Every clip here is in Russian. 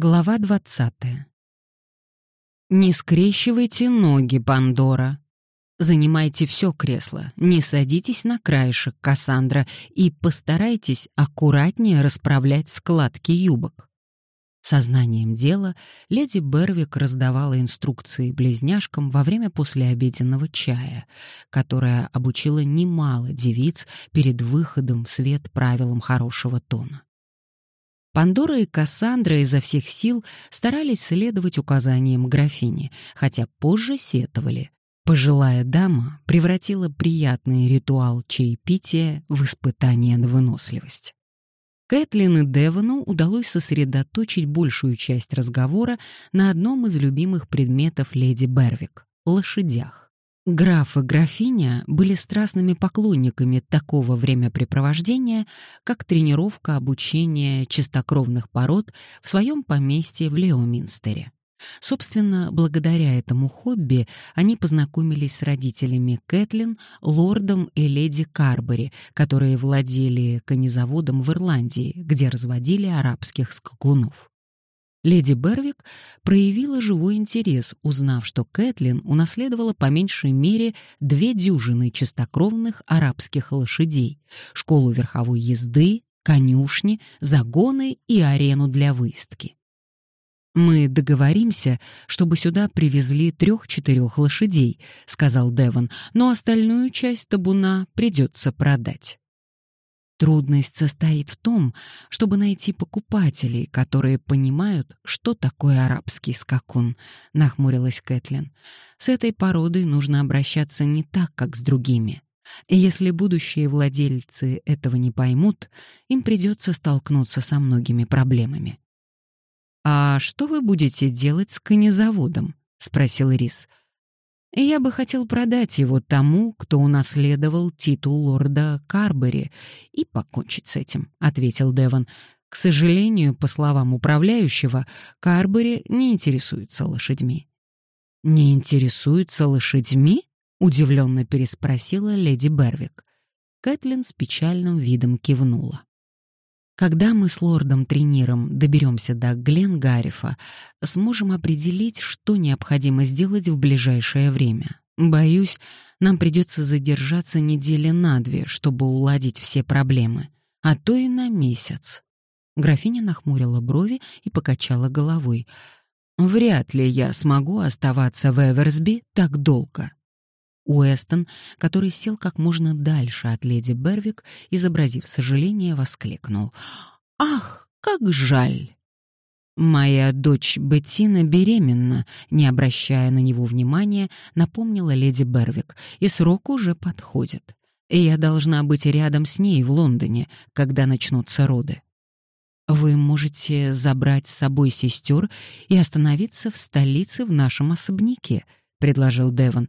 Глава 20. Не скрещивайте ноги, Пандора. Занимайте все кресло, не садитесь на краешек, Кассандра, и постарайтесь аккуратнее расправлять складки юбок. Сознанием дела леди Бервик раздавала инструкции близняшкам во время послеобеденного чая, которая обучила немало девиц перед выходом в свет правилам хорошего тона. Пандора и Кассандра изо всех сил старались следовать указаниям графини, хотя позже сетовали. Пожилая дама превратила приятный ритуал чаепития в испытание на выносливость. Кэтлин и Девону удалось сосредоточить большую часть разговора на одном из любимых предметов леди Бервик — лошадях. Граф и графиня были страстными поклонниками такого времяпрепровождения, как тренировка обучения чистокровных пород в своем поместье в Леоминстере. Собственно, благодаря этому хобби они познакомились с родителями Кэтлин, лордом и леди Карбери, которые владели конезаводом в Ирландии, где разводили арабских скакунов. Леди Бервик проявила живой интерес, узнав, что Кэтлин унаследовала по меньшей мере две дюжины чистокровных арабских лошадей, школу верховой езды, конюшни, загоны и арену для выездки. «Мы договоримся, чтобы сюда привезли трех-четырех лошадей», — сказал Девон, «но остальную часть табуна придется продать». Трудность состоит в том, чтобы найти покупателей, которые понимают, что такое арабский скакун, нахмурилась Кэтлин. С этой породой нужно обращаться не так, как с другими. И если будущие владельцы этого не поймут, им придется столкнуться со многими проблемами. А что вы будете делать с конезаводом? спросил Рис и я бы хотел продать его тому, кто унаследовал титул лорда Карбери, и покончить с этим», — ответил Девон. «К сожалению, по словам управляющего, Карбери не интересуется лошадьми». «Не интересуется лошадьми?» — удивленно переспросила леди Бервик. Кэтлин с печальным видом кивнула. Когда мы с лордом Трениром доберемся до Гленгарифа, сможем определить, что необходимо сделать в ближайшее время. Боюсь, нам придется задержаться недели на две, чтобы уладить все проблемы, а то и на месяц. Графиня нахмурила брови и покачала головой. Вряд ли я смогу оставаться в Эверсби так долго. Уэстон, который сел как можно дальше от леди Бервик, изобразив сожаление, воскликнул. «Ах, как жаль!» «Моя дочь Беттина беременна», — не обращая на него внимания, напомнила леди Бервик, «и срок уже подходит. И я должна быть рядом с ней в Лондоне, когда начнутся роды». «Вы можете забрать с собой сестер и остановиться в столице в нашем особняке», — предложил Девон.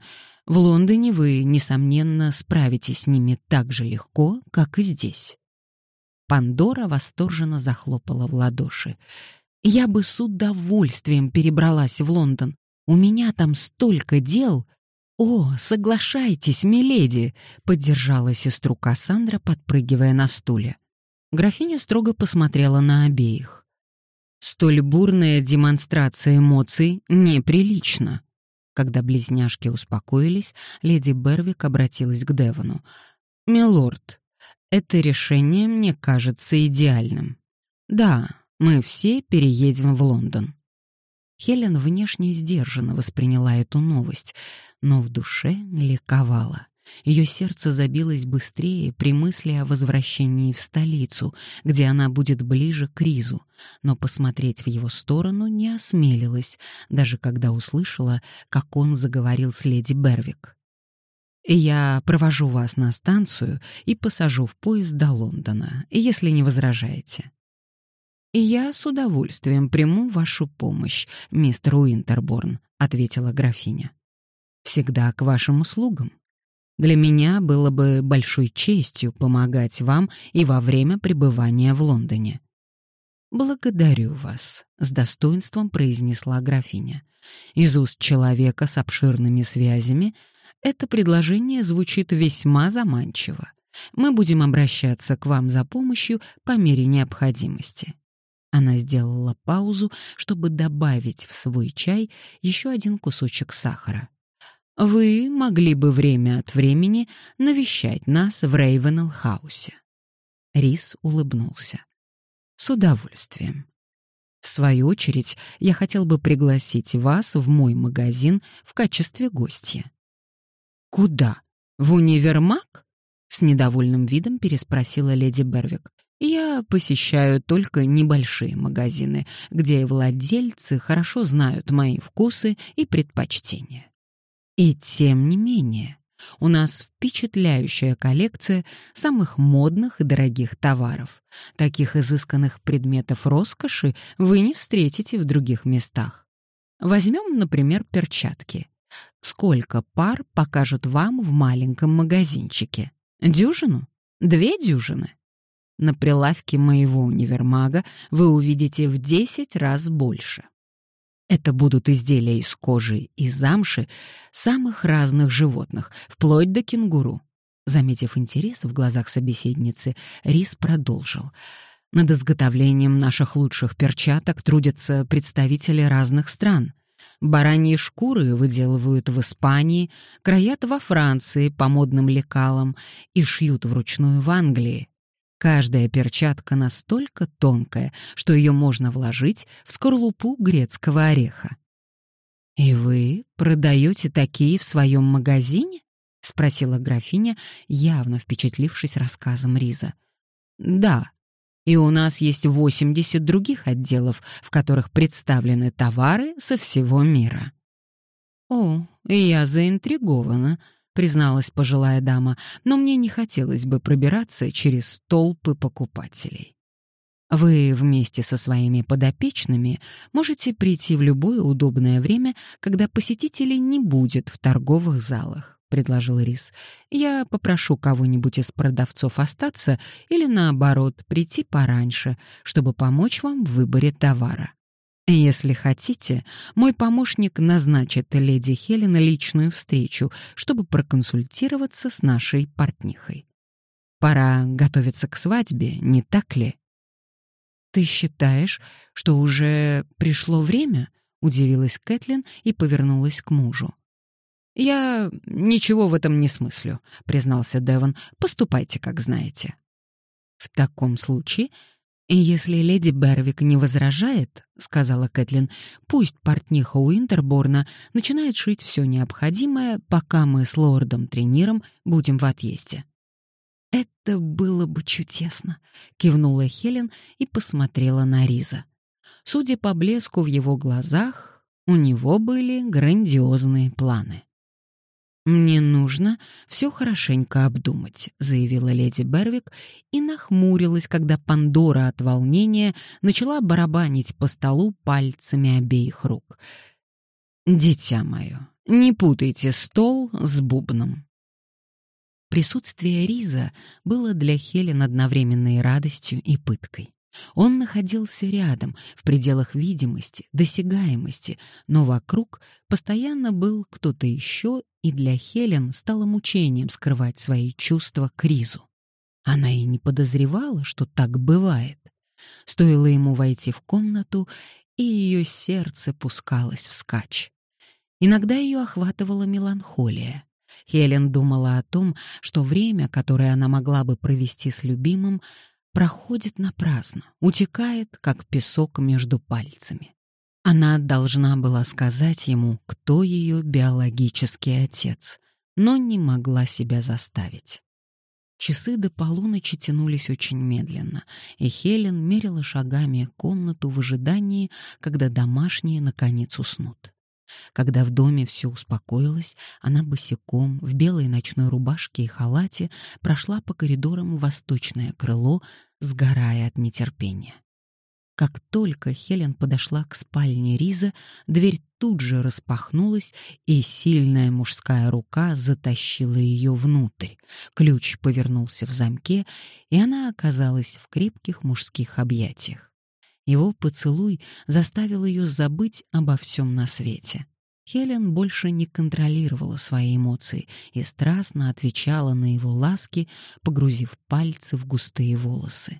В Лондоне вы, несомненно, справитесь с ними так же легко, как и здесь. Пандора восторженно захлопала в ладоши. Я бы с удовольствием перебралась в Лондон. У меня там столько дел. О, соглашайтесь, миледи, поддержала сестру Кассандра, подпрыгивая на стуле. Графиня строго посмотрела на обеих. Столь бурная демонстрация эмоций неприлична. Когда близняшки успокоились, леди Бервик обратилась к Девону. «Милорд, это решение мне кажется идеальным. Да, мы все переедем в Лондон». Хелен внешне сдержанно восприняла эту новость, но в душе ликовала. Ее сердце забилось быстрее при мысли о возвращении в столицу, где она будет ближе к Ризу, но посмотреть в его сторону не осмелилась, даже когда услышала, как он заговорил с леди Бервик. «Я провожу вас на станцию и посажу в поезд до Лондона, если не возражаете». «И я с удовольствием приму вашу помощь, мистер Уинтерборн», — ответила графиня. «Всегда к вашим услугам». Для меня было бы большой честью помогать вам и во время пребывания в Лондоне. Благодарю вас, с достоинством произнесла графиня. Из уст человека с обширными связями это предложение звучит весьма заманчиво. Мы будем обращаться к вам за помощью по мере необходимости. Она сделала паузу, чтобы добавить в свой чай еще один кусочек сахара. «Вы могли бы время от времени навещать нас в Рейвенелл-хаусе». Рис улыбнулся. «С удовольствием. В свою очередь, я хотел бы пригласить вас в мой магазин в качестве гостя». «Куда? В универмаг?» — с недовольным видом переспросила леди Бервик. Я посещаю только небольшие магазины, где владельцы хорошо знают мои вкусы и предпочтения. И тем не менее, у нас впечатляющая коллекция самых модных и дорогих товаров. Таких изысканных предметов роскоши вы не встретите в других местах. Возьмем, например, перчатки. Сколько пар покажут вам в маленьком магазинчике? Дюжину? Две дюжины? На прилавке моего универмага вы увидите в 10 раз больше. Это будут изделия из кожи и замши самых разных животных, вплоть до кенгуру. Заметив интерес в глазах собеседницы, Рис продолжил. Над изготовлением наших лучших перчаток трудятся представители разных стран. Бараньи шкуры выделывают в Испании, краят во Франции по модным лекалам и шьют вручную в Англии. Каждая перчатка настолько тонкая, что ее можно вложить в скорлупу грецкого ореха. «И вы продаете такие в своем магазине?» — спросила графиня, явно впечатлившись рассказом Риза. «Да, и у нас есть 80 других отделов, в которых представлены товары со всего мира». «О, я заинтригована», призналась пожилая дама, но мне не хотелось бы пробираться через толпы покупателей. Вы вместе со своими подопечными можете прийти в любое удобное время, когда посетителей не будет в торговых залах, предложил Рис. Я попрошу кого-нибудь из продавцов остаться или наоборот прийти пораньше, чтобы помочь вам в выборе товара. Если хотите, мой помощник назначит леди Хелен личную встречу, чтобы проконсультироваться с нашей портнихой. Пора готовиться к свадьбе, не так ли? Ты считаешь, что уже пришло время? удивилась Кэтлин и повернулась к мужу. Я ничего в этом не смыслю, признался Девон. Поступайте, как знаете. В таком случае «Если леди Бервик не возражает, — сказала Кэтлин, — пусть портниха Уинтерборна начинает шить все необходимое, пока мы с лордом Трениром будем в отъезде». «Это было бы чудесно», — кивнула Хелен и посмотрела на Риза. Судя по блеску в его глазах, у него были грандиозные планы. «Мне нужно все хорошенько обдумать», — заявила леди Бервик и нахмурилась, когда Пандора от волнения начала барабанить по столу пальцами обеих рук. «Дитя мое, не путайте стол с бубном». Присутствие Риза было для Хелен одновременной радостью и пыткой. Он находился рядом, в пределах видимости, досягаемости, но вокруг постоянно был кто-то еще, и для Хелен стало мучением скрывать свои чувства к Ризу. Она и не подозревала, что так бывает. Стоило ему войти в комнату, и ее сердце пускалось вскачь. Иногда ее охватывала меланхолия. Хелен думала о том, что время, которое она могла бы провести с любимым, проходит напрасно, утекает, как песок между пальцами. Она должна была сказать ему, кто ее биологический отец, но не могла себя заставить. Часы до полуночи тянулись очень медленно, и Хелен мерила шагами комнату в ожидании, когда домашние наконец уснут. Когда в доме все успокоилось, она босиком, в белой ночной рубашке и халате прошла по коридорам восточное крыло, сгорая от нетерпения. Как только Хелен подошла к спальне Риза, дверь тут же распахнулась, и сильная мужская рука затащила ее внутрь. Ключ повернулся в замке, и она оказалась в крепких мужских объятиях. Его поцелуй заставил ее забыть обо всем на свете. Хелен больше не контролировала свои эмоции и страстно отвечала на его ласки, погрузив пальцы в густые волосы.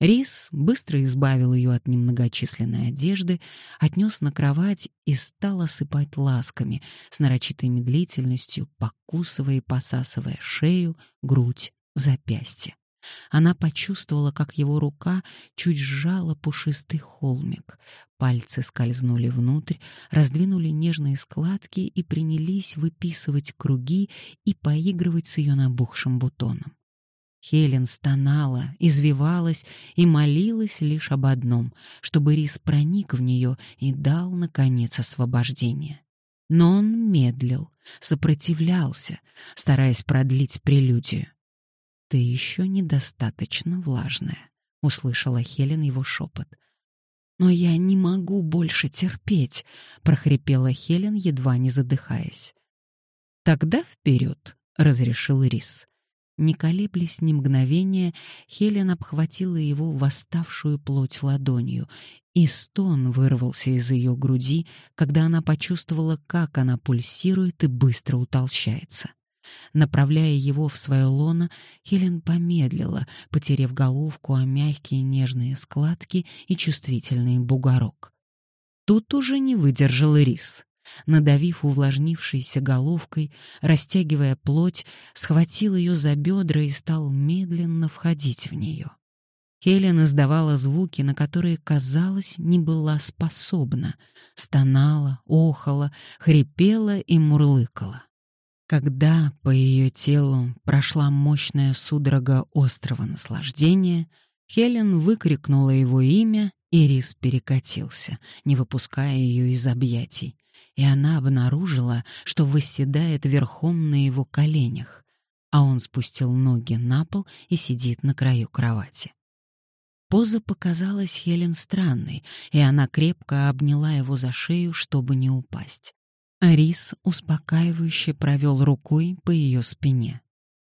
Рис быстро избавил ее от немногочисленной одежды, отнес на кровать и стал осыпать ласками, с нарочитой медлительностью, покусывая и посасывая шею, грудь, запястье. Она почувствовала, как его рука чуть сжала пушистый холмик. Пальцы скользнули внутрь, раздвинули нежные складки и принялись выписывать круги и поигрывать с ее набухшим бутоном. Хелен стонала, извивалась и молилась лишь об одном, чтобы Рис проник в нее и дал, наконец, освобождение. Но он медлил, сопротивлялся, стараясь продлить прелюдию. «Ты еще недостаточно влажная», — услышала Хелен его шепот. «Но я не могу больше терпеть», — прохрипела Хелен, едва не задыхаясь. «Тогда вперед», — разрешил Рис. Не колеблясь ни мгновения, Хелен обхватила его восставшую плоть ладонью, и стон вырвался из ее груди, когда она почувствовала, как она пульсирует и быстро утолщается. Направляя его в свое лоно, Хелен помедлила, потеряв головку о мягкие нежные складки и чувствительный бугорок. Тут уже не выдержал рис. Надавив увлажнившейся головкой, растягивая плоть, схватил ее за бедра и стал медленно входить в нее. Хелен издавала звуки, на которые, казалось, не была способна. Стонала, охала, хрипела и мурлыкала. Когда по ее телу прошла мощная судорога острого наслаждения, Хелен выкрикнула его имя, и Рис перекатился, не выпуская ее из объятий, и она обнаружила, что восседает верхом на его коленях, а он спустил ноги на пол и сидит на краю кровати. Поза показалась Хелен странной, и она крепко обняла его за шею, чтобы не упасть. Рис успокаивающе провел рукой по ее спине.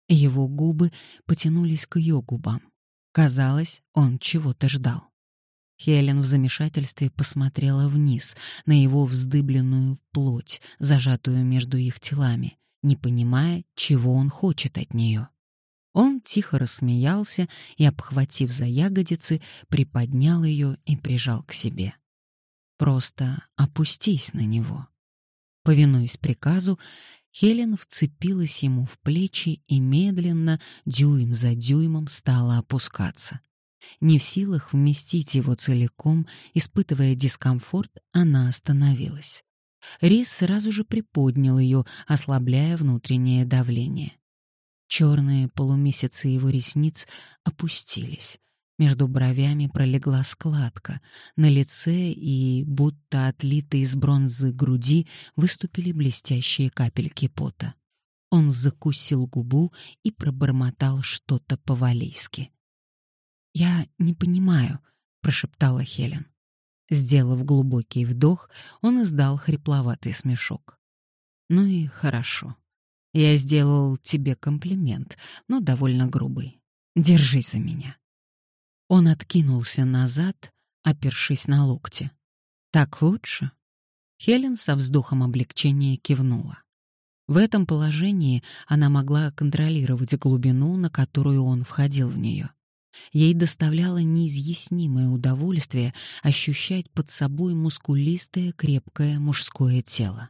Его губы потянулись к ее губам. Казалось, он чего-то ждал. Хелен в замешательстве посмотрела вниз на его вздыбленную плоть, зажатую между их телами, не понимая, чего он хочет от нее. Он тихо рассмеялся и, обхватив за ягодицы, приподнял ее и прижал к себе. «Просто опустись на него», Повинуясь приказу, Хелен вцепилась ему в плечи и медленно, дюйм за дюймом, стала опускаться. Не в силах вместить его целиком, испытывая дискомфорт, она остановилась. Рис сразу же приподнял ее, ослабляя внутреннее давление. Черные полумесяцы его ресниц опустились. Между бровями пролегла складка. На лице и, будто отлитой из бронзы груди, выступили блестящие капельки пота. Он закусил губу и пробормотал что-то по-валейски. «Я не понимаю», — прошептала Хелен. Сделав глубокий вдох, он издал хрипловатый смешок. «Ну и хорошо. Я сделал тебе комплимент, но довольно грубый. Держись за меня». Он откинулся назад, опершись на локти. «Так лучше?» Хелен со вздохом облегчения кивнула. В этом положении она могла контролировать глубину, на которую он входил в нее. Ей доставляло неизъяснимое удовольствие ощущать под собой мускулистое крепкое мужское тело.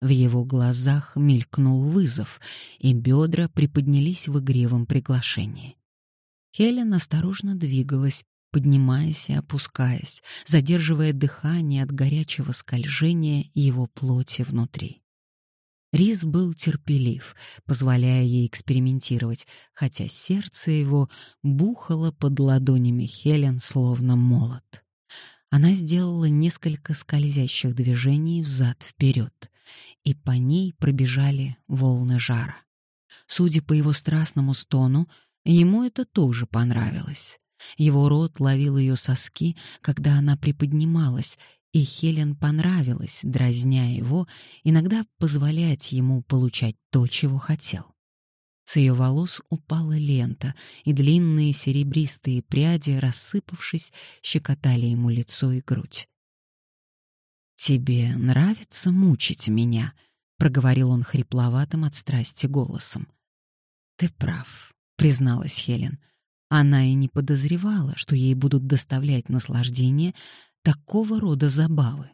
В его глазах мелькнул вызов, и бедра приподнялись в игривом приглашении. Хелен осторожно двигалась, поднимаясь и опускаясь, задерживая дыхание от горячего скольжения его плоти внутри. Рис был терпелив, позволяя ей экспериментировать, хотя сердце его бухало под ладонями Хелен словно молот. Она сделала несколько скользящих движений взад-вперед, и по ней пробежали волны жара. Судя по его страстному стону, Ему это тоже понравилось. Его рот ловил ее соски, когда она приподнималась, и Хелен понравилось, дразня его, иногда позволять ему получать то, чего хотел. С ее волос упала лента, и длинные серебристые пряди, рассыпавшись, щекотали ему лицо и грудь. «Тебе нравится мучить меня?» — проговорил он хрипловатым от страсти голосом. «Ты прав. — призналась Хелен. Она и не подозревала, что ей будут доставлять наслаждение такого рода забавы.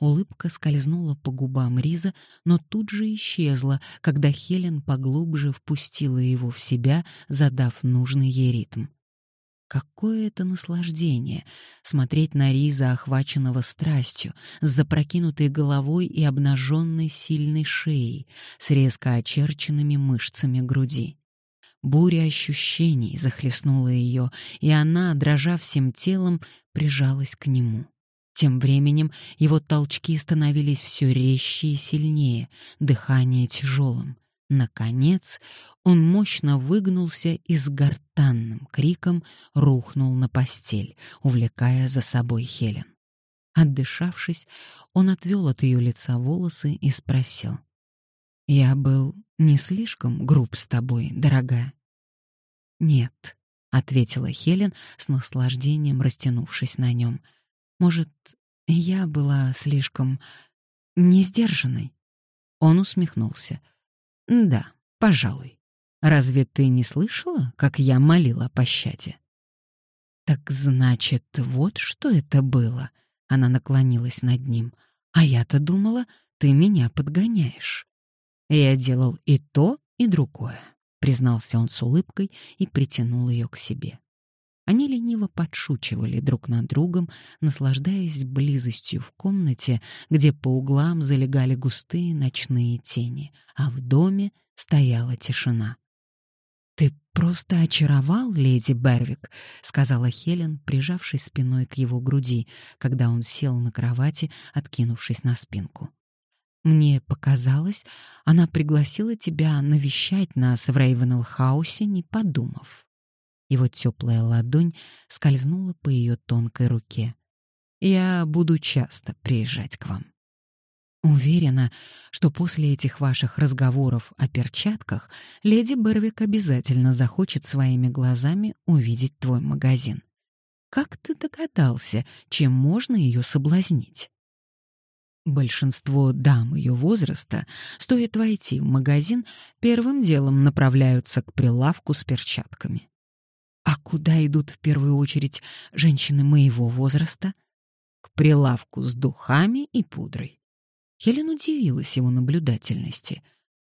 Улыбка скользнула по губам Риза, но тут же исчезла, когда Хелен поглубже впустила его в себя, задав нужный ей ритм. Какое это наслаждение — смотреть на Риза, охваченного страстью, с запрокинутой головой и обнаженной сильной шеей, с резко очерченными мышцами груди. Буря ощущений захлестнула ее, и она, дрожа всем телом, прижалась к нему. Тем временем его толчки становились все резче и сильнее, дыхание тяжелым. Наконец он мощно выгнулся и с гортанным криком рухнул на постель, увлекая за собой Хелен. Отдышавшись, он отвел от ее лица волосы и спросил. «Я был не слишком груб с тобой, дорогая?» «Нет», — ответила Хелен с наслаждением, растянувшись на нем. «Может, я была слишком несдержанной?» Он усмехнулся. «Да, пожалуй. Разве ты не слышала, как я молила о пощаде?» «Так значит, вот что это было?» Она наклонилась над ним. «А я-то думала, ты меня подгоняешь». Я делал и то, и другое, признался он с улыбкой и притянул ее к себе. Они лениво подшучивали друг над другом, наслаждаясь близостью в комнате, где по углам залегали густые ночные тени, а в доме стояла тишина. «Ты просто очаровал, леди Бервик», — сказала Хелен, прижавшись спиной к его груди, когда он сел на кровати, откинувшись на спинку. «Мне показалось, она пригласила тебя навещать нас в Рейвенелл-хаусе, не подумав». Его теплая ладонь скользнула по ее тонкой руке. «Я буду часто приезжать к вам». Уверена, что после этих ваших разговоров о перчатках леди Бервик обязательно захочет своими глазами увидеть твой магазин. Как ты догадался, чем можно ее соблазнить? Большинство дам ее возраста, стоит войти в магазин, первым делом направляются к прилавку с перчатками. А куда идут в первую очередь женщины моего возраста? К прилавку с духами и пудрой. Хелен удивилась его наблюдательности.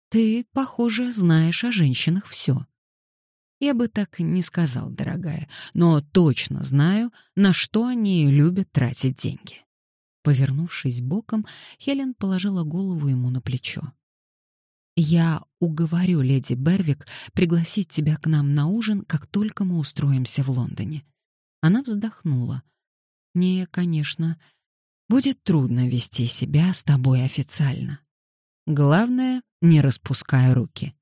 Ты, похоже, знаешь о женщинах все. Я бы так не сказал, дорогая, но точно знаю, на что они любят тратить деньги. Повернувшись боком, Хелен положила голову ему на плечо. Я уговорю леди Бервик пригласить тебя к нам на ужин, как только мы устроимся в Лондоне. Она вздохнула. Мне, конечно, будет трудно вести себя с тобой официально. Главное, не распускай руки.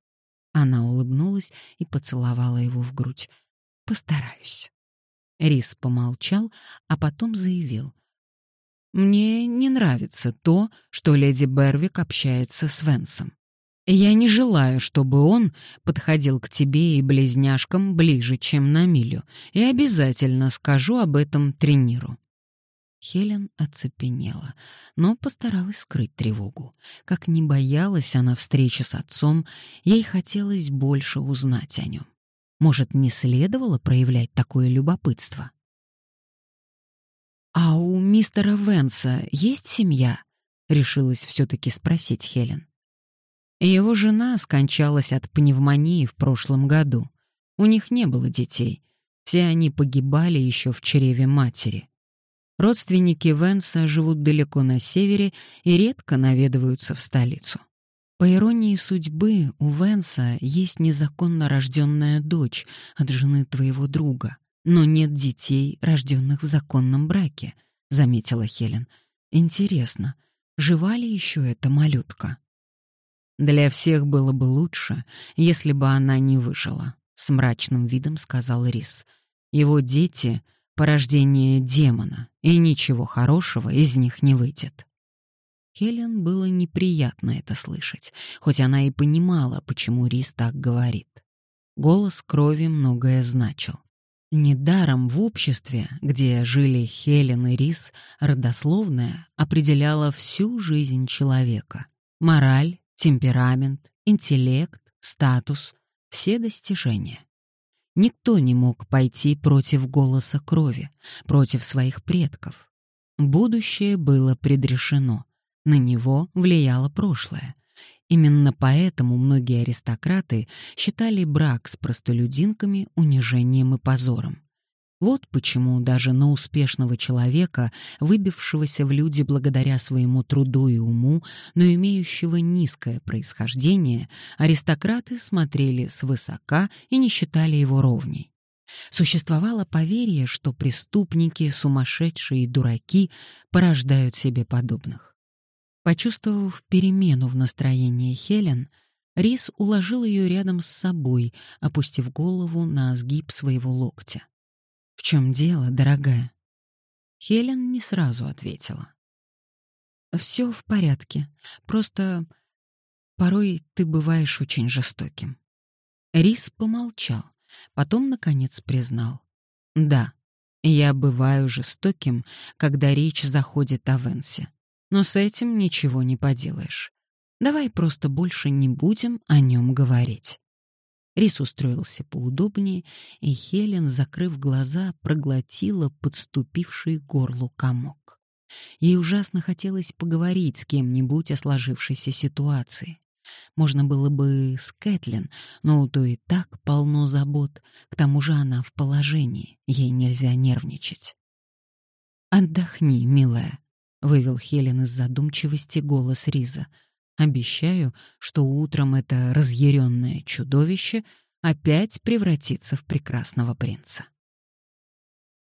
Она улыбнулась и поцеловала его в грудь. Постараюсь. Рис помолчал, а потом заявил: Мне не нравится то, что леди Бервик общается с Венсом. Я не желаю, чтобы он подходил к тебе и близняшкам ближе, чем на милю, и обязательно скажу об этом трениру». Хелен оцепенела, но постаралась скрыть тревогу. Как не боялась она встречи с отцом, ей хотелось больше узнать о нем. Может, не следовало проявлять такое любопытство? «А у мистера Венса есть семья?» — решилась все-таки спросить Хелен. Его жена скончалась от пневмонии в прошлом году. У них не было детей. Все они погибали еще в чреве матери. Родственники Венса живут далеко на севере и редко наведываются в столицу. По иронии судьбы, у Венса есть незаконно рожденная дочь от жены твоего друга, но нет детей, рожденных в законном браке, заметила Хелен. Интересно, жива ли еще эта малютка? Для всех было бы лучше, если бы она не выжила, с мрачным видом сказал Рис. Его дети — порождение демона, и ничего хорошего из них не выйдет. Хелен было неприятно это слышать, хоть она и понимала, почему Рис так говорит. Голос крови многое значил. Недаром в обществе, где жили Хелен и Рис, родословная определяла всю жизнь человека. Мораль, темперамент, интеллект, статус — все достижения. Никто не мог пойти против голоса крови, против своих предков. Будущее было предрешено, на него влияло прошлое. Именно поэтому многие аристократы считали брак с простолюдинками унижением и позором. Вот почему даже на успешного человека, выбившегося в люди благодаря своему труду и уму, но имеющего низкое происхождение, аристократы смотрели свысока и не считали его ровней. Существовало поверье, что преступники, сумасшедшие и дураки порождают себе подобных. Почувствовав перемену в настроении Хелен, Рис уложил ее рядом с собой, опустив голову на сгиб своего локтя. «В чем дело, дорогая?» Хелен не сразу ответила. «Все в порядке. Просто порой ты бываешь очень жестоким». Рис помолчал, потом, наконец, признал. «Да, я бываю жестоким, когда речь заходит о Венсе. Но с этим ничего не поделаешь. Давай просто больше не будем о нем говорить». Рис устроился поудобнее, и Хелен, закрыв глаза, проглотила подступивший горлу комок. Ей ужасно хотелось поговорить с кем-нибудь о сложившейся ситуации. Можно было бы с Кэтлин, но у той и так полно забот. К тому же она в положении, ей нельзя нервничать. «Отдохни, милая», — вывел Хелен из задумчивости голос Риза — Обещаю, что утром это разъяренное чудовище опять превратится в прекрасного принца.